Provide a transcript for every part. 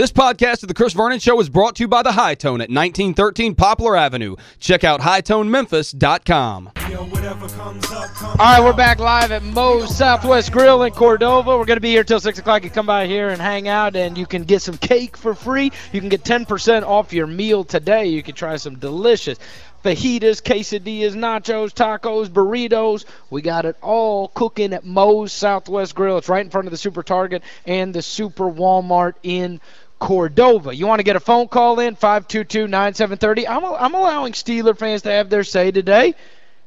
This podcast of The Chris Vernon Show is brought to you by The Hi-Tone at 1913 Poplar Avenue. Check out hitonememphis.com. All right, we're back live at Moe's Southwest Grill in Cordova. We're going to be here till 6 o'clock. You come by here and hang out, and you can get some cake for free. You can get 10% off your meal today. You can try some delicious fajitas, quesadillas, nachos, tacos, burritos. We got it all cooking at Moe's Southwest Grill. It's right in front of the Super Target and the Super Walmart in Cordova. You want to get a phone call in, 522-9730. I'm, I'm allowing Steeler fans to have their say today.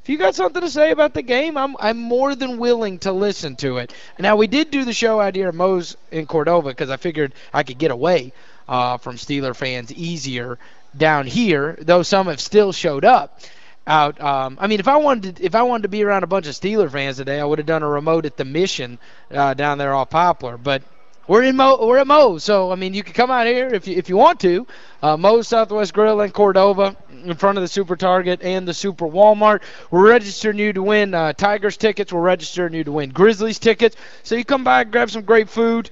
If you got something to say about the game, I'm I'm more than willing to listen to it. Now, we did do the show out here at Moe's in Cordova because I figured I could get away uh, from Steeler fans easier down here, though some have still showed up out. Um, I mean, if I wanted to, if I wanted to be around a bunch of Steeler fans today, I would have done a remote at the Mission uh, down there off Poplar. But we're in Mo, we're at Moe's, so I mean, you can come out here if you if you want to. Uh, Moe's Southwest Grill in Cordova, in front of the Super Target and the Super Walmart. We're registering you to win uh, Tigers tickets. We're registering you to win Grizzlies tickets. So you come by, grab some great food,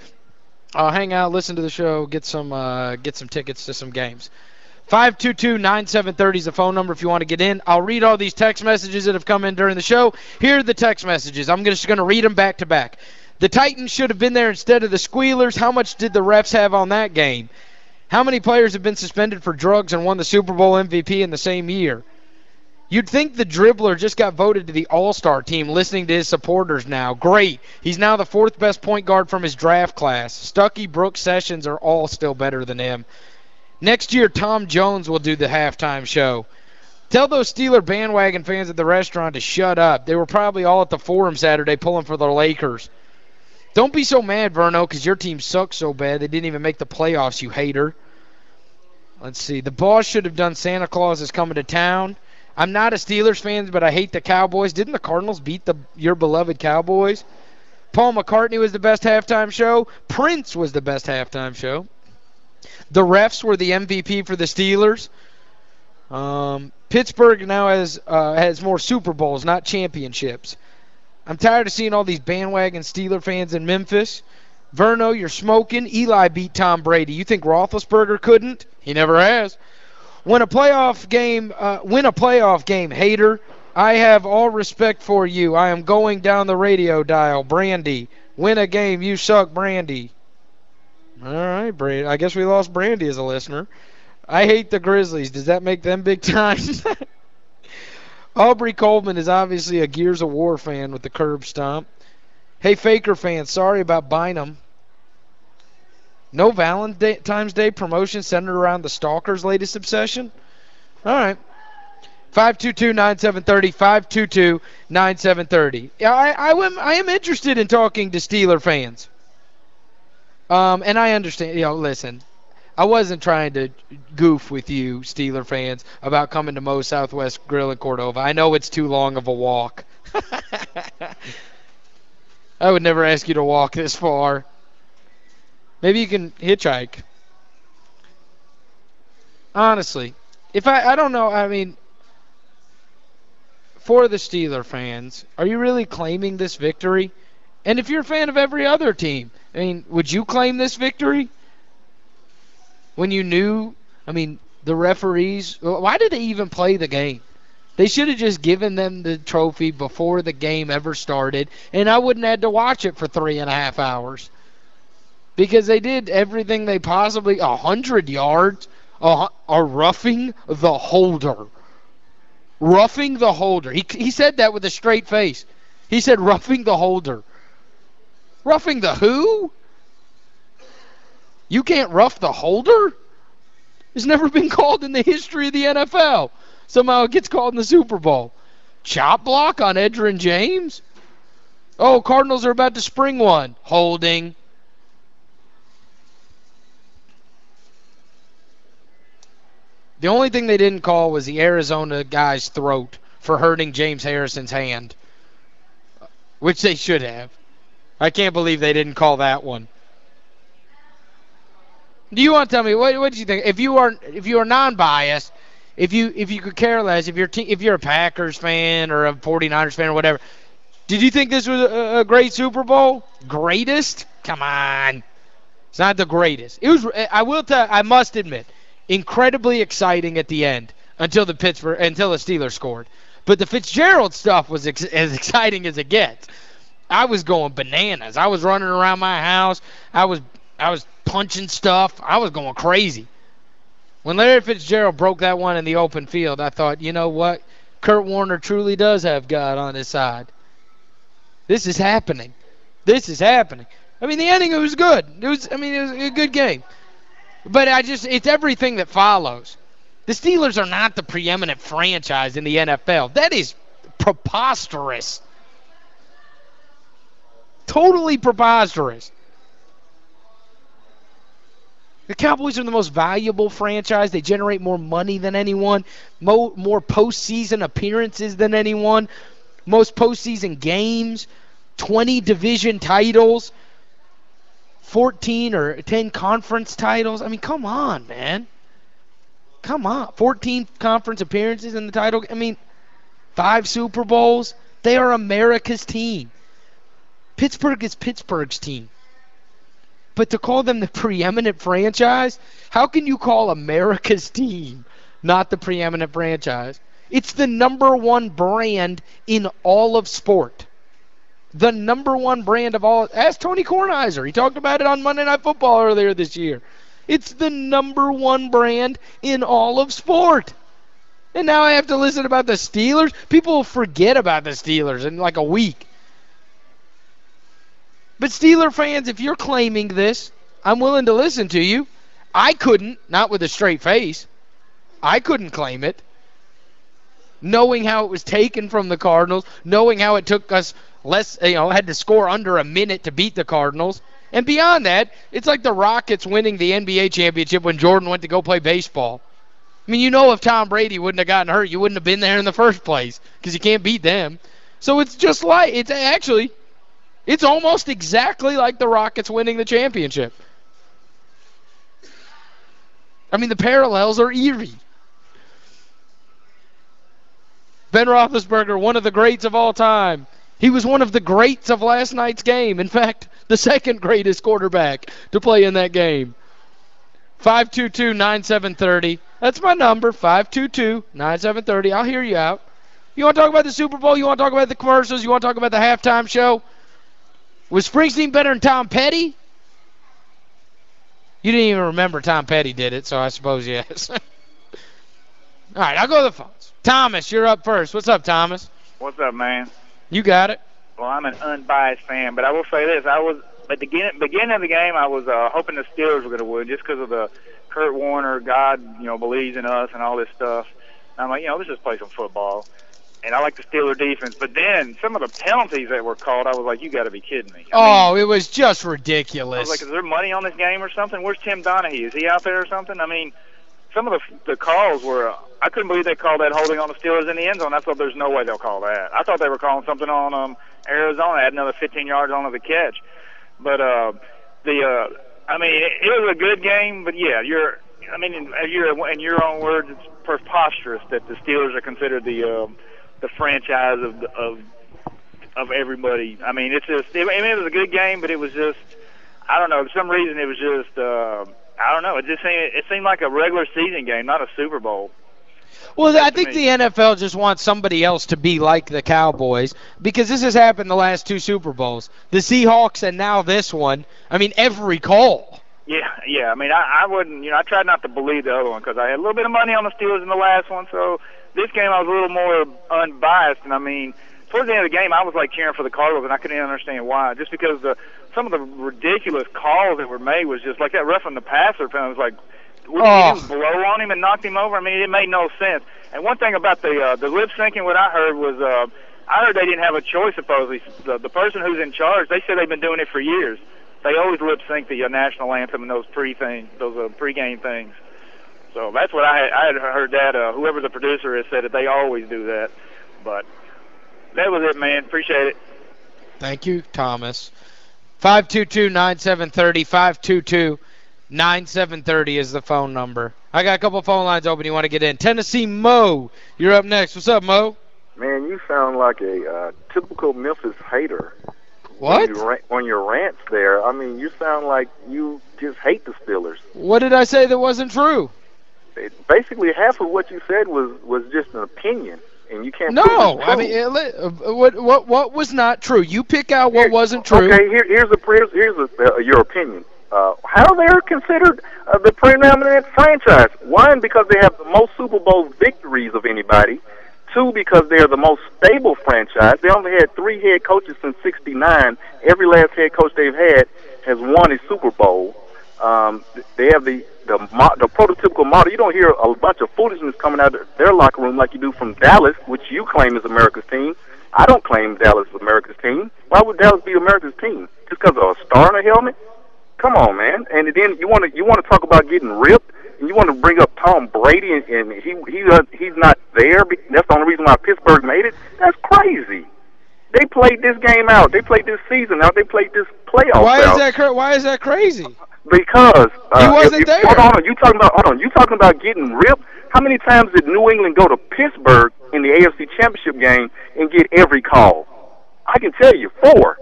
uh, hang out, listen to the show, get some uh, get some tickets to some games. 522-9730 is the phone number if you want to get in. I'll read all these text messages that have come in during the show. Here are the text messages. I'm just going to read them back to back. The Titans should have been there instead of the Squealers. How much did the refs have on that game? How many players have been suspended for drugs and won the Super Bowl MVP in the same year? You'd think the dribbler just got voted to the All-Star team listening to his supporters now. Great. He's now the fourth best point guard from his draft class. Stuckey, Brooks, Sessions are all still better than him. Next year, Tom Jones will do the halftime show. Tell those Steeler bandwagon fans at the restaurant to shut up. They were probably all at the Forum Saturday pulling for the Lakers. Don't be so mad, Verno, because your team sucks so bad they didn't even make the playoffs, you hater. Let's see. The boss should have done Santa Claus is coming to town. I'm not a Steelers fan, but I hate the Cowboys. Didn't the Cardinals beat the your beloved Cowboys? Paul McCartney was the best halftime show. Prince was the best halftime show. The refs were the MVP for the Steelers. Um, Pittsburgh now has uh, has more Super Bowls, not championships. I'm tired of seeing all these bandwagon Steeler fans in Memphis. Verno, you're smoking. Eli beat Tom Brady. You think Roethlisberger couldn't? He never has. Win a playoff game, uh, win a playoff game, hater. I have all respect for you. I am going down the radio dial. Brandy. Win a game. You suck, Brandy. All right, Brandy. I guess we lost Brandy as a listener. I hate the Grizzlies. Does that make them big time? Aubrey Coleman is obviously a Gears of War fan with the curb stomp. Hey, Faker fans, sorry about Bynum. No Valentine's Day promotion centered around the Stalker's latest obsession? All right. 522-9730, 522-9730. Yeah, I, I, am, I am interested in talking to Steeler fans. Um, and I understand, you know, listen, I wasn't trying to goof with you, Steeler fans, about coming to Moe's Southwest Grill in Cordova. I know it's too long of a walk. I would never ask you to walk this far. Maybe you can hitchhike. Honestly, if I I don't know, I mean for the Steeler fans, are you really claiming this victory? And if you're a fan of every other team, I mean, would you claim this victory? When you knew, I mean, the referees, why did they even play the game? They should have just given them the trophy before the game ever started, and I wouldn't have had to watch it for three and a half hours. Because they did everything they possibly, a hundred yards, a, a roughing the holder. Roughing the holder. He, he said that with a straight face. He said roughing the holder. Roughing the who? You can't rough the holder? It's never been called in the history of the NFL. Somehow it gets called in the Super Bowl. Chop block on Edgerrin James? Oh, Cardinals are about to spring one. Holding. The only thing they didn't call was the Arizona guy's throat for hurting James Harrison's hand, which they should have. I can't believe they didn't call that one. Do you want to tell me what what do you think if you are if you are non-biased, if you if you could care less, if you're if you're a Packers fan or a 49ers fan or whatever, did you think this was a, a great Super Bowl? Greatest? Come on. It's not the greatest. It was I will tell I must admit, incredibly exciting at the end until the Pittsburgh until the Steelers scored. But the Fitzgerald stuff was ex as exciting as it gets. I was going bananas. I was running around my house. I was I was punching stuff. I was going crazy. When Larry Fitzgerald broke that one in the open field, I thought, you know what? Kurt Warner truly does have God on his side. This is happening. This is happening. I mean, the ending it was good. It was I mean, it was a good game. But I just it's everything that follows. The Steelers are not the preeminent franchise in the NFL. That is preposterous. Totally preposterous. The Cowboys are the most valuable franchise. They generate more money than anyone, more, more postseason appearances than anyone, most postseason games, 20 division titles, 14 or 10 conference titles. I mean, come on, man. Come on. 14 conference appearances in the title. I mean, five Super Bowls. They are America's team. Pittsburgh is Pittsburgh's team. But to call them the preeminent franchise, how can you call America's team not the preeminent franchise? It's the number one brand in all of sport. The number one brand of all. Ask Tony Kornheiser. He talked about it on Monday Night Football earlier this year. It's the number one brand in all of sport. And now I have to listen about the Steelers. People forget about the Steelers in like a week. But Steeler fans, if you're claiming this, I'm willing to listen to you. I couldn't, not with a straight face. I couldn't claim it. Knowing how it was taken from the Cardinals, knowing how it took us less, you know, had to score under a minute to beat the Cardinals. And beyond that, it's like the Rockets winning the NBA championship when Jordan went to go play baseball. I mean, you know if Tom Brady wouldn't have gotten hurt, you wouldn't have been there in the first place because you can't beat them. So it's just like it's actually it's almost exactly like the Rockets winning the championship. I mean, the parallels are eerie. Ben Roethlisberger, one of the greats of all time. He was one of the greats of last night's game. In fact, the second greatest quarterback to play in that game. 522-9730. That's my number, 522-9730. I'll hear you out. You want to talk about the Super Bowl? You want to talk about the commercials? You want to talk about the halftime show? Was Springsteen better than Tom Petty? You didn't even remember Tom Petty did it, so I suppose yes. All right, I'll go to the phones. Thomas, you're up first. What's up, Thomas? What's up, man? You got it. Well, I'm an unbiased fan, but I will say this: I was at the beginning, beginning of the game, I was uh, hoping the Steelers were going to win just because of the Kurt Warner, God, you know, believes in us and all this stuff. And I'm like, you know, let's just play some football. And I like the Steeler defense, but then some of the penalties that were called, I was like, you got to be kidding me. I oh, mean, it was just ridiculous. I was like, is there money on this game or something? Where's Tim Donaghy? Is he out there or something? I mean, some of the the calls were I couldn't believe they called that holding on the Steelers in the end zone. I thought there's no way they'll call that. I thought they were calling something on um Arizona, had another 15 yards on the catch. But uh the uh I mean it, it was a good game, but yeah, you're I mean you're in your own words it's preposterous that the Steelers are considered the uh, the franchise of of of everybody. I mean it's just it, I mean it was a good game, but it was just I don't know, for some reason it was just uh I don't know. It just seemed it seemed like a regular season game, not a Super Bowl. Well, I think the NFL just wants somebody else to be like the Cowboys because this has happened the last two Super Bowls. The Seahawks and now this one. I mean, every call. Yeah, yeah. I mean, I, I wouldn't, you know, I tried not to believe the other one because I had a little bit of money on the Steelers in the last one. So this game, I was a little more unbiased. And I mean, towards the end of the game, I was like cheering for the Cardinals, and I couldn't understand why. Just because the some of the ridiculous calls that were made was just like that roughing the passer penalty was like would oh. he blow on him and knocked him over? I mean, it made no sense. And one thing about the uh, the lip syncing, what I heard was, uh, I heard they didn't have a choice. Supposedly, the, the person who's in charge, they said they've been doing it for years. They always lip sync the uh, national anthem and those pre things, those uh, pre-game things. So that's what I had, I had heard that. Uh, whoever the producer has said that they always do that. But that was it, man. Appreciate it. Thank you, Thomas. 522-9730, 522-9730 is the phone number. I got a couple phone lines open you want to get in. Tennessee Mo, you're up next. What's up, Mo? Man, you sound like a uh, typical Memphis hater What? On your, on your rants there, I mean, you sound like you just hate the Steelers. What did I say that wasn't true? It, basically, half of what you said was was just an opinion, and you can't. No, I mean, uh, li- uh, what what what was not true? You pick out what Here- wasn't true. Okay, here, here's a here's, here's a, uh, your opinion. Uh, how they're considered uh, the preeminent franchise? One, because they have the most Super Bowl victories of anybody. Two, because they're the most stable franchise. They only had three head coaches since '69. Every last head coach they've had has won a Super Bowl. Um, they have the the the prototypical model. You don't hear a bunch of foolishness coming out of their locker room like you do from Dallas, which you claim is America's team. I don't claim Dallas is America's team. Why would Dallas be America's team? Just because of a star in a helmet? Come on, man. And then you want to you want to talk about getting ripped, and you want to bring up Tom Brady, and, and he he uh, he's not there. That's the only reason why Pittsburgh made it. That's crazy. They played this game out. They played this season out. They played this playoff Why out is that why is that crazy? Because uh, He wasn't if, if, there. Hold on, you talking about hold on? You talking about getting ripped? How many times did New England go to Pittsburgh in the AFC Championship game and get every call? I can tell you four.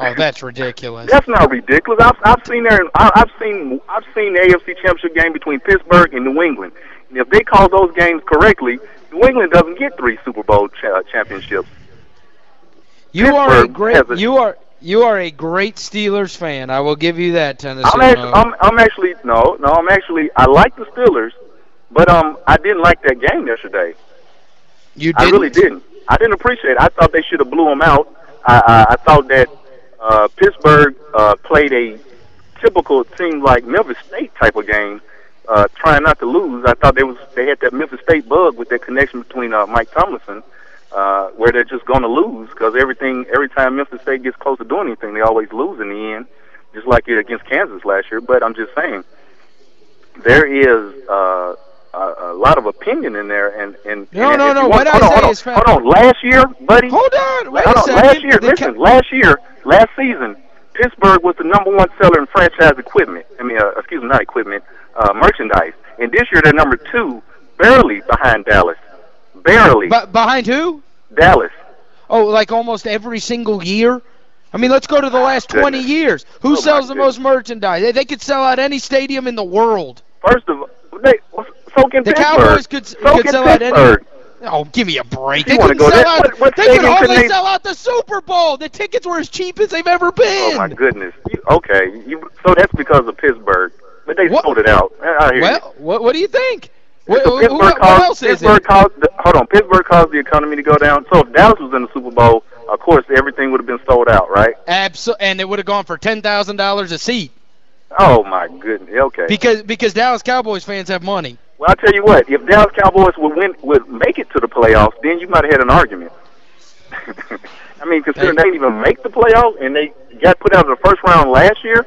Oh, that's ridiculous. That's not ridiculous. I've I've seen there. I- I've seen I've seen the AFC Championship game between Pittsburgh and New England. And if they call those games correctly, New England doesn't get three Super Bowl cha- championships. You are a Pittsburgh great has a- you are you are a great Steelers fan. I will give you that, Tennessee. I'm actually, I'm, I'm actually no, no. I'm actually I like the Steelers, but um, I didn't like that game yesterday. you I didn't? really didn't. I didn't appreciate it. I thought they should have blew them out. I, I, I thought that uh, Pittsburgh uh, played a typical, team like Memphis State type of game, uh, trying not to lose. I thought they was they had that Memphis State bug with that connection between uh, Mike Tomlinson, uh, where they're just going to lose because everything every time Memphis State gets close to doing anything, they always lose in the end, just like it against Kansas last year. But I'm just saying, there is. Uh, a, a lot of opinion in there, and and No, and no, no, you what want- I hold on, say hold on, is hold on. Last year, buddy, Hold on, wait Hold a on, second. last year, The listen, Ca- last year, last season, Pittsburgh was the number one seller in franchise equipment. I mean, uh, excuse me, not equipment, uh, merchandise. And this year they're number two, barely behind Dallas. Barely. Be- behind who? Dallas. Oh, like almost every single year? I mean, let's go to the last 20 Goodness. years. Who Oh, sells the goodness. most merchandise? They, they could sell out any stadium in the world. First of all, they, so can The Pittsburgh. Cowboys could, so could sell out any. Pittsburgh. Oh, give me a break. They couldn't sell there? out. What- what they could hardly they- sell out the Super Bowl. The tickets were as cheap as they've ever been. Oh my goodness. You, okay, you, so that's because of Pittsburgh, but they What- sold it out. I I hear you. Well, what, what do you think? What, who- Pittsburgh what, caused, else is Pittsburgh it? caused the, hold on, Pittsburgh caused the economy to go down. So if Dallas was in the Super Bowl, of course everything would have been sold out, right? Abso- and it would have gone for ten thousand dollars a seat Oh my goodness. Okay. because because Dallas Cowboys fans have money. well, I'll tell you what. If Dallas Cowboys would win, would make it to the playoffs, then you might have had an argument. I mean, considering Hey. they didn't even make the playoffs and they got put out in the first round last year,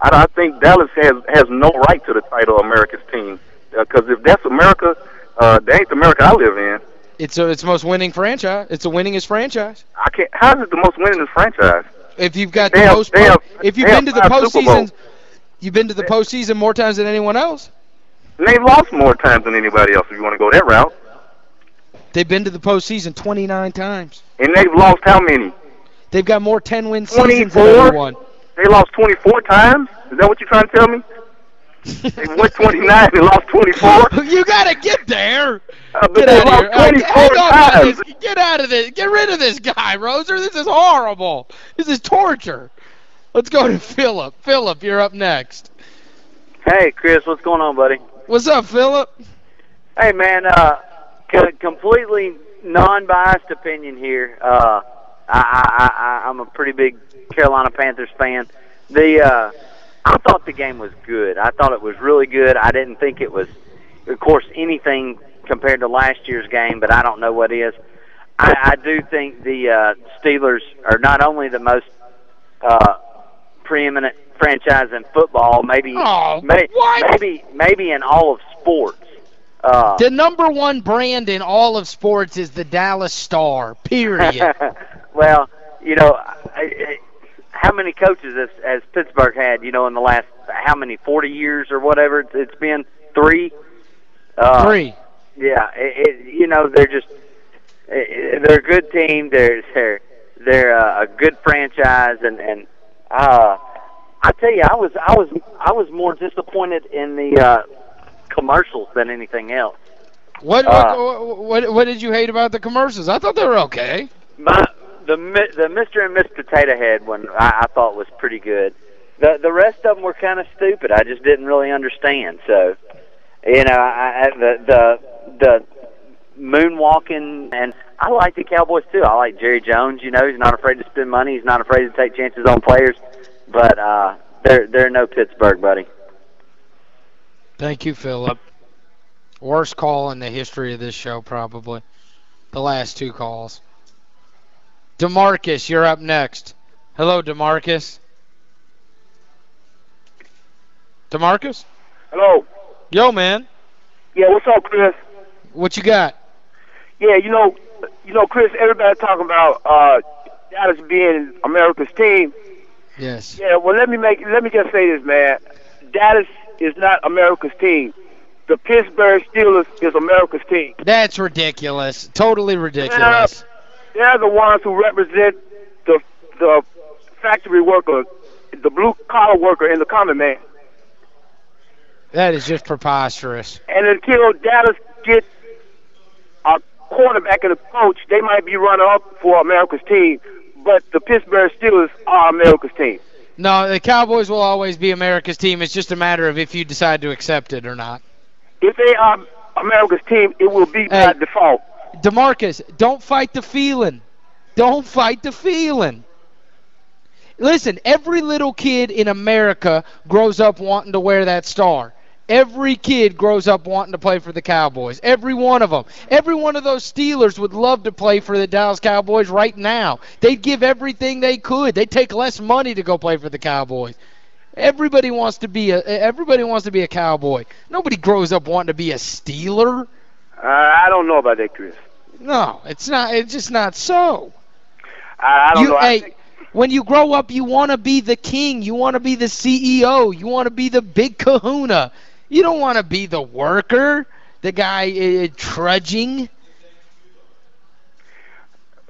I, I think Dallas has has no right to the title of America's team. Because if that's America, uh, that ain't the America I live in. It's a, it's the most winning franchise. It's the winningest franchise. I can't. How is it the most winningest franchise? If you've got They the have- most, have- if you've been to the postseason, you've been to the postseason more times than anyone else. And they've lost more times than anybody else. If you want to go that route, They've been to the postseason 29 times. and they've lost how many? They've got more 10-win seasons 24? than everyone. They lost 24 times. Is that what you're trying to tell me? They went 29 and lost 24. you gotta get there. Uh, Get out of here. Uh, 24 hang on times. this. Get out of this. Get rid of this guy, Roser. This is horrible. This is torture. Let's go to Philip. Philip, you're up next. Hey, Chris, what's going on, buddy? What's up, Philip? Hey, man, uh, c- completely non-biased opinion here. Uh, I, I, I, I'm a pretty big Carolina Panthers fan. The uh, I thought the game was good. I thought it was really good. I didn't think it was, of course, anything compared to last year's game, but I don't know what is. I, I do think the uh, Steelers are not only the most uh, preeminent franchise in football, maybe, Oh, may, maybe, maybe in all of sports. Uh, The number one brand in all of sports is the Dallas Star, period. well, you know, I, I, how many coaches has, has Pittsburgh had? You know, in the last how many forty years or whatever it's, it's been three. Uh, Three. Yeah, it, it, you know they're just eh, they're a good team. They're they're they're uh, a good franchise, and and uh, I tell you, I was I was I was more disappointed in the uh, commercials than anything else. What, Uh, what what what did you hate about the commercials? I thought they were okay. My the the Mr. and Miss Potato Head one I, I thought was pretty good. The the rest of them were kind of stupid. I just didn't really understand. So, you know, I, I the the the moonwalking and I like the Cowboys too. I like Jerry Jones. You know, he's not afraid to spend money. He's not afraid to take chances on players. But uh, they're they're no Pittsburgh, buddy. Thank you, Philip. Worst call in the history of this show, probably. The last two calls. DeMarcus, you're up next. Hello, DeMarcus. DeMarcus? Hello. Yo, man. Yeah, what's up, Chris? What you got? Yeah, you know, you know, Chris. Everybody talking about uh, Dallas being America's team. Yes. Yeah, well, let me make let me just say this, man. Dallas is not America's team. The Pittsburgh Steelers is America's team. That's ridiculous. Totally ridiculous. They're the ones who represent the the factory worker, the blue collar worker, and the common man. That is just preposterous. And until Dallas gets a quarterback and a coach, they might be running up for America's team. But the Pittsburgh Steelers are America's team. No, the Cowboys will always be America's team. It's just a matter of if you decide to accept it or not. If they are America's team, it will be by default. DeMarcus, don't fight the feeling. Don't fight the feeling. Listen, every little kid in America grows up wanting to wear that star. Every kid grows up wanting to play for the Cowboys. Every one of them. Every one of those Steelers would love to play for the Dallas Cowboys right now. They'd give everything they could. They'd take less money to go play for the Cowboys. Everybody wants to be a everybody wants to be a Cowboy. Nobody grows up wanting to be a Steeler. Uh, I don't know about that, Chris. No, it's not it's just not so. I, I don't You, know. I hey, think- when you grow up, you want to be the king. You want to be the CEO. You want to be the big kahuna. You don't want to be the worker, the guy uh, trudging.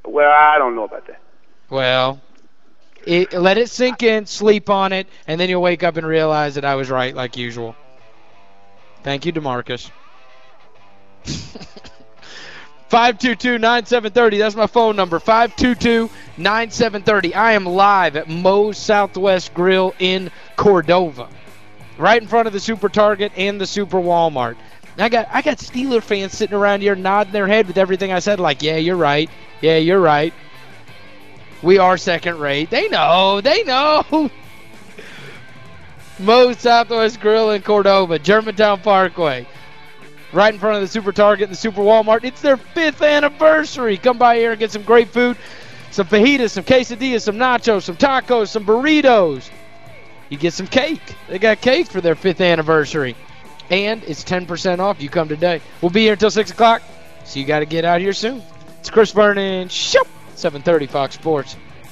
well, I don't know about that. Well, it, let it sink in, sleep on it, and then you'll wake up and realize that I was right, like usual. Thank you, DeMarcus. 522-9730. That's my phone number. 522-9730. I am live at Moe's Southwest Grill in Cordova. Right in front of the Super Target and the Super Walmart. I got I got Steeler fans sitting around here nodding their head with everything I said like, "Yeah, you're right. Yeah, you're right." We are second rate. They know. They know. Moe's Southwest Grill in Cordova, Germantown Parkway. Right in front of the Super Target and the Super Walmart. It's their fifth anniversary. Come by here and get some great food. Some fajitas, some quesadillas, some nachos, some tacos, some burritos. You get some cake. They got cake for their fifth anniversary. And it's 10% off. You come today. We'll be here until 6 o'clock. So you got to get out here soon. It's Chris Vernon. Show 730 Fox Sports.